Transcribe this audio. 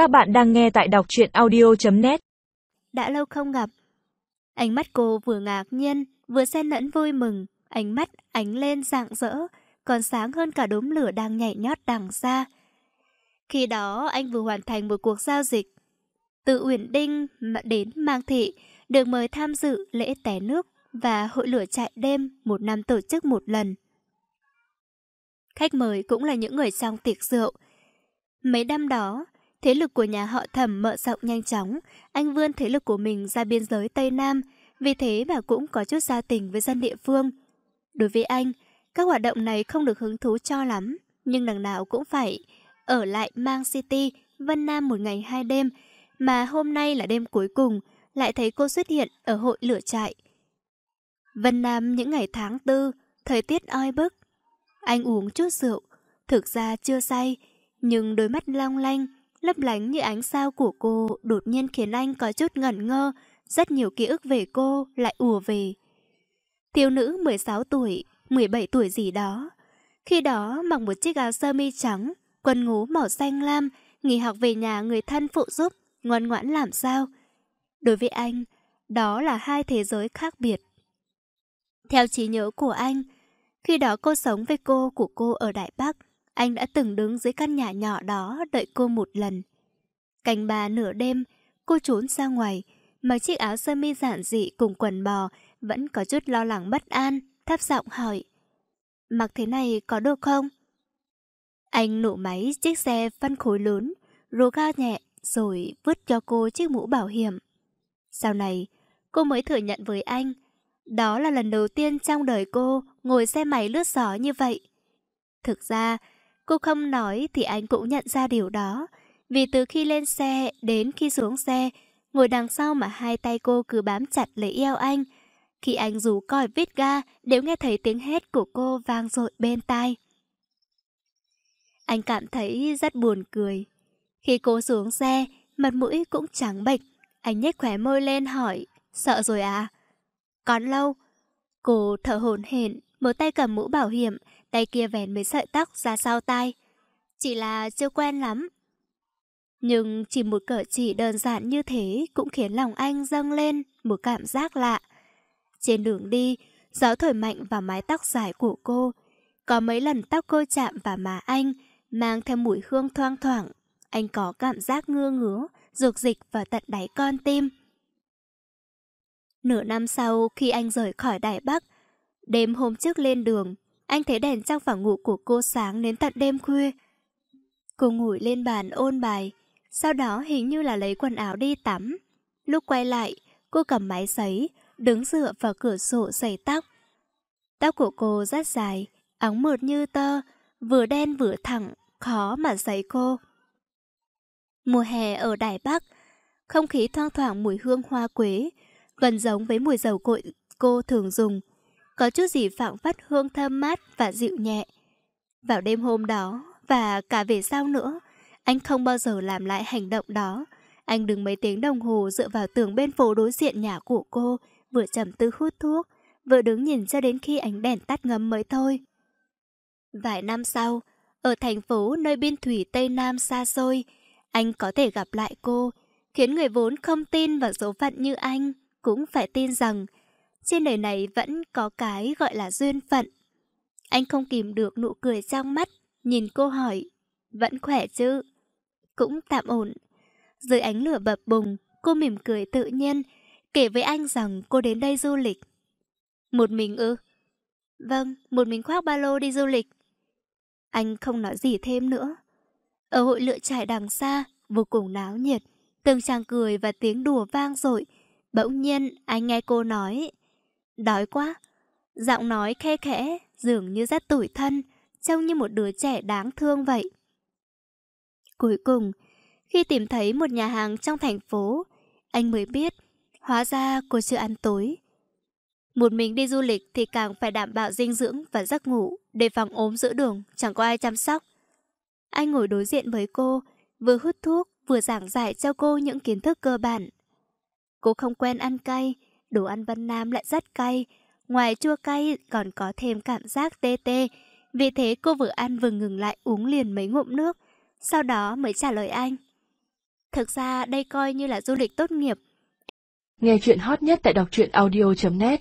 Các bạn đang nghe tại đọc truyện audio.net Đã lâu không gặp. Ánh mắt cô vừa ngạc nhiên, vừa xen lẫn vui mừng. Ánh mắt ánh lên rạng rỡ, còn sáng hơn cả đốm lửa đang nhảy nhót đằng xa. Khi đó anh vừa hoàn thành một cuộc giao dịch. Từ Uyển Đinh đến Mang Thị được mời tham dự lễ té nước và hội lửa chạy đêm một năm tổ chức một lần. Khách mời cũng là những người trong tiệc rượu. Mấy năm đó, thế lực của nhà họ thẩm mở rộng nhanh chóng, anh vươn thế lực của mình ra biên giới Tây Nam, vì thế mà cũng có chút gia tình với dân địa phương. Đối với anh, các hoạt động này không được hứng thú cho lắm, nhưng đằng nào cũng phải ở lại Mang City, Vân Nam một ngày hai đêm, mà hôm nay là đêm cuối cùng, lại thấy cô xuất hiện ở hội lửa trại. Vân Nam những ngày tháng tư, thời tiết oi bức. Anh uống chút rượu, thực ra chưa say, nhưng đôi mắt long lanh, lấp lánh như ánh sao của cô đột nhiên khiến anh có chút ngẩn ngơ, rất nhiều ký ức về cô lại ùa về. Thiếu nữ 16 tuổi, 17 tuổi gì đó. Khi đó mặc một chiếc áo sơ mi trắng, quần ngố màu xanh lam, nghỉ học về nhà người thân phụ giúp, ngoan ngoãn làm sao. Đối với anh, đó là hai thế giới khác biệt. Theo trí nhớ của anh, khi đó cô sống với cô của cô ở Đại Bắc, anh đã từng đứng dưới căn nhà nhỏ đó đợi cô một lần. Cành bà nửa đêm, cô trốn ra ngoài, mặc chiếc áo sơ mi giản dị cùng quần bò, vẫn có chút lo lắng bất an, thấp giọng hỏi. Mặc thế này có được không? Anh nổ máy chiếc xe phân khối lớn, rô ga nhẹ, rồi vứt cho cô chiếc mũ bảo hiểm. Sau này, cô mới thừa nhận với anh, đó là lần đầu tiên trong đời cô ngồi xe máy lướt gió như vậy. Thực ra, cô không nói thì anh cũng nhận ra điều đó, vì từ khi lên xe đến khi xuống xe, ngồi đằng sau mà hai tay cô cứ bám chặt lấy eo anh. Khi anh rú còi vít ga, đều nghe thấy tiếng hét của cô vang dội bên tai. Anh cảm thấy rất buồn cười. Khi cô xuống xe, mặt mũi cũng trắng bệch. Anh nhếch khóe môi lên hỏi, sợ rồi à? Còn lâu. Cô thở hổn hển, một tay cầm mũ bảo hiểm, tay kia vén mấy sợi tóc ra sau tai. Chỉ là chưa quen lắm. Nhưng chỉ một cỡ chỉ đơn giản như thế cũng khiến lòng anh dâng lên một cảm giác lạ. Trên đường đi, gió thổi mạnh vào mái tóc dài của cô. Có mấy lần tóc cô chạm vào má anh, mang theo mùi hương thoang thoảng. Anh có cảm giác ngưa ngứa, dục dịch vào tận đáy con tim. Nửa năm sau khi anh rời khỏi Đài Bắc, đêm hôm trước lên đường, anh thấy đèn trong phòng ngủ của cô sáng đến tận đêm khuya. Cô ngồi lên bàn ôn bài, sau đó hình như là lấy quần áo đi tắm. Lúc quay lại, cô cầm máy sấy, đứng dựa vào cửa sổ sấy tóc. Tóc của cô rất dài, óng mượt như tơ, vừa đen vừa thẳng, khó mà sấy cô. Mùa hè ở Đài Bắc, không khí thoang thoảng mùi hương hoa quế, gần giống với mùi dầu cội cô thường dùng. Có chút gì phảng phất hương thơm mát và dịu nhẹ. Vào đêm hôm đó, và cả về sau nữa, anh không bao giờ làm lại hành động đó. Anh đứng mấy tiếng đồng hồ dựa vào tường bên phố đối diện nhà của cô, vừa trầm tư hút thuốc, vừa đứng nhìn cho đến khi ánh đèn tắt ngấm mới thôi. Vài năm sau, ở thành phố nơi biên thủy Tây Nam xa xôi, anh có thể gặp lại cô, khiến người vốn không tin vào số phận như anh cũng phải tin rằng trên đời này vẫn có cái gọi là duyên phận. Anh không kìm được nụ cười trong mắt, nhìn cô hỏi, vẫn khỏe chứ? Cũng tạm ổn. Dưới ánh lửa bập bùng, cô mỉm cười tự nhiên, kể với anh rằng cô đến đây du lịch. Một mình ư? Vâng, một mình khoác ba lô đi du lịch. Anh không nói gì thêm nữa. Ở hội lựa trại đằng xa, vô cùng náo nhiệt, từng chàng cười và tiếng đùa vang dội Bỗng nhiên anh nghe cô nói Đói quá. Giọng nói khe khẽ Dường như rất tủi thân Trông như một đứa trẻ đáng thương vậy. Cuối cùng Khi tìm thấy một nhà hàng trong thành phố Anh mới biết Hóa ra cô chưa ăn tối. Một mình đi du lịch thì càng phải đảm bảo dinh dưỡng và giấc ngủ Để phòng ốm giữa đường Chẳng có ai chăm sóc. Anh ngồi đối diện với cô Vừa hút thuốc vừa giảng giải cho cô những kiến thức cơ bản. Cô không quen ăn cay, đồ ăn Vân Nam lại rất cay. Ngoài chua cay còn có thêm cảm giác tê tê. Vì thế cô vừa ăn vừa ngừng lại uống liền mấy ngụm nước. Sau đó mới trả lời anh. Thực ra đây coi như là du lịch tốt nghiệp. Nghe chuyện hot nhất tại đọc truyện audio.net